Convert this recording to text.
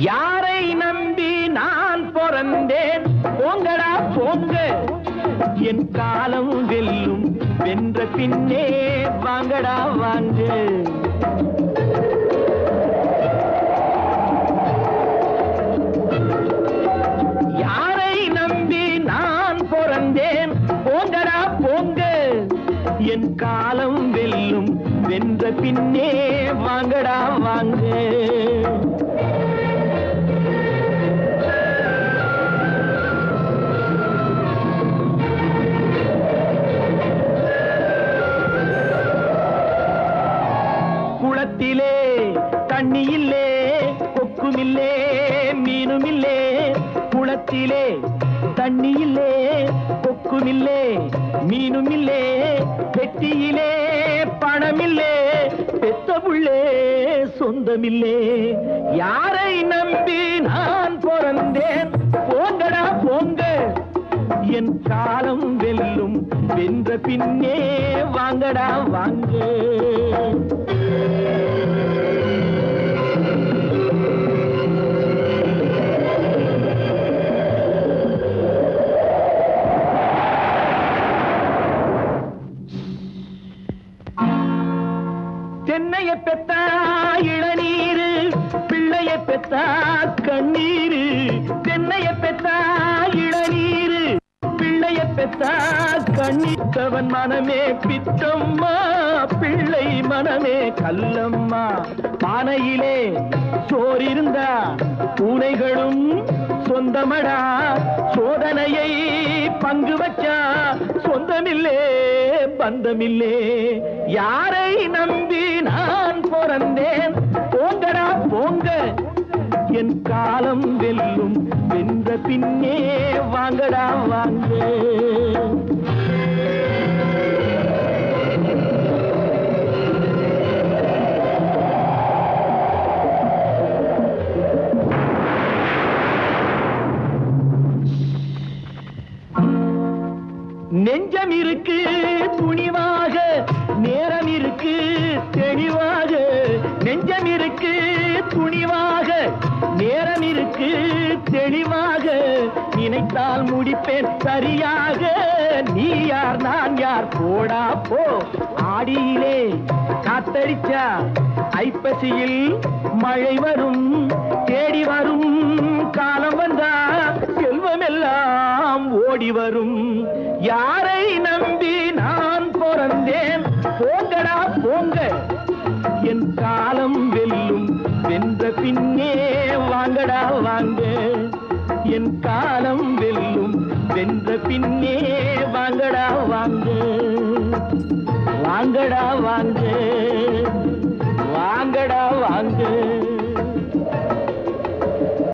யாரை நம்பி நான் பிறந்தேன்? போங்கடா போங்க. என் காலம் வெல்லும் வென்ற பின்னே வாங்கடா வாங்க. யாரை நம்பி நான் பிறந்தேன்? போங்கடா போங்க. என் காலம் வெல்லும் வென்ற பின்னே வாங்கடா வாங்க. தண்ணியில்லே கொக்குமில்லே மீனுமில்லே குளத்திலே. தண்ணியில்லே கொக்குமில்லே மீனுமில்லே பெட்டியிலே பணமில்லே பெத்த புள்ளே சொந்தமில்லே. யாரை நம்பி நான் பிறந்தேன்? போங்கடா போங்க. என் காலம் வெல்லும் வென்ற பின்னே வாங்கடா வாங்க. தென்னைய பெத்தா இளநீரு பிள்ளைய பெத்தா கண்ணீரு. தென்னைய பெத்தா இளநீரு பிள்ளைய பெத்தா கண்ணித்தவன் மனமே பித்தம்மா பிள்ளை மனமே கல்லம்மா. பானையிலே சோறிருந்தா பூனைகளும் சொந்தமடா. சோதனையை பங்கு வச்சா சொந்தமில்லே. பந்தமில்லே. யாரை நம்பி நான் பிறந்தேன்? போங்கடா போங்க. என் காலம் வெல்லும். வென்ற பின்னே வாங்கடா வாங்க. நெஞ்சம் இருக்கு துணிவாக நேரம் இருக்கு தெளிவாக. நெஞ்சம் இருக்கு துணிவாக நேரம் இருக்கு தெளிவாக. நினைத்தால் முடிப்பேன் சரியாக. நீ யார் நான் யார்? போடா போ. ஆடியிலே காத்தடிச்சா ஐப்பசியில் மழை வரும் தேடி வரும். காலம் வந்தா செல்வமெல்லாம் ஓடி வரும். யாரை நம்பி நான் பிறந்தேன்? போங்கடா போங்க. என் காலம் வெல்லும் வென்ற பின்னே வாங்கடா வாங்க. என் காலம் வெல்லும் வென்ற பின்னே வாங்கடா வாங்க. வாங்கடா வாங்க. வாங்கடா வாங்க.